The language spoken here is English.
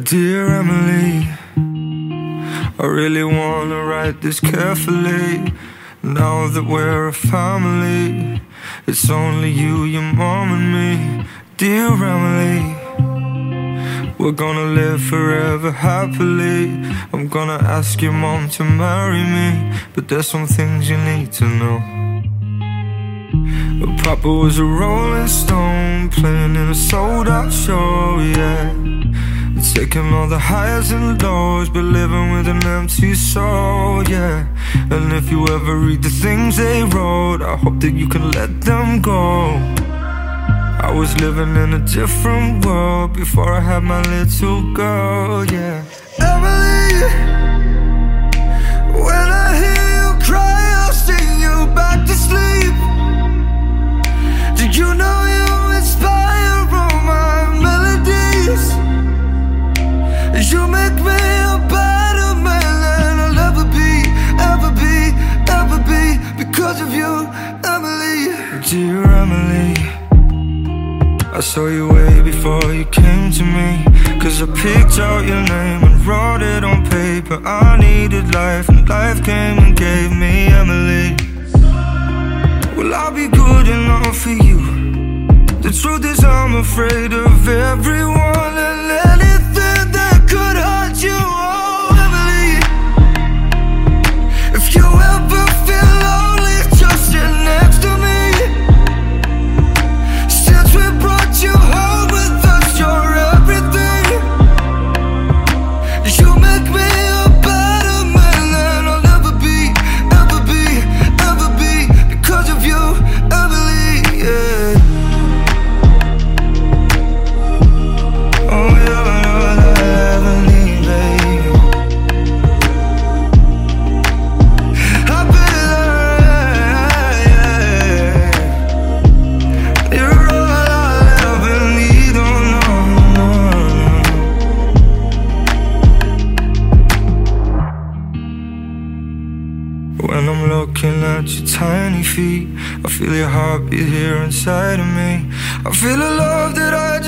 Dear Emily, I really wanna write this carefully. Now that we're a family, it's only you, your mom, and me. Dear Emily, we're gonna live forever happily. I'm gonna ask your mom to marry me, but there's some things you need to know. Papa was a rolling stone, playing in a sold out show, yeah. Taking all the highs and lows, but living with an empty soul, yeah. And if you ever read the things they wrote, I hope that you can let them go. I was living in a different world before I had my little girl, yeah. I saw you way before you came to me. Cause I picked out your name and wrote it on paper. I needed life, and life came and gave me Emily. Will I be good enough for you? The truth is, I'm afraid of everyone and looking at your tiny feet, I feel your heartbeat here inside of me. I feel a love that I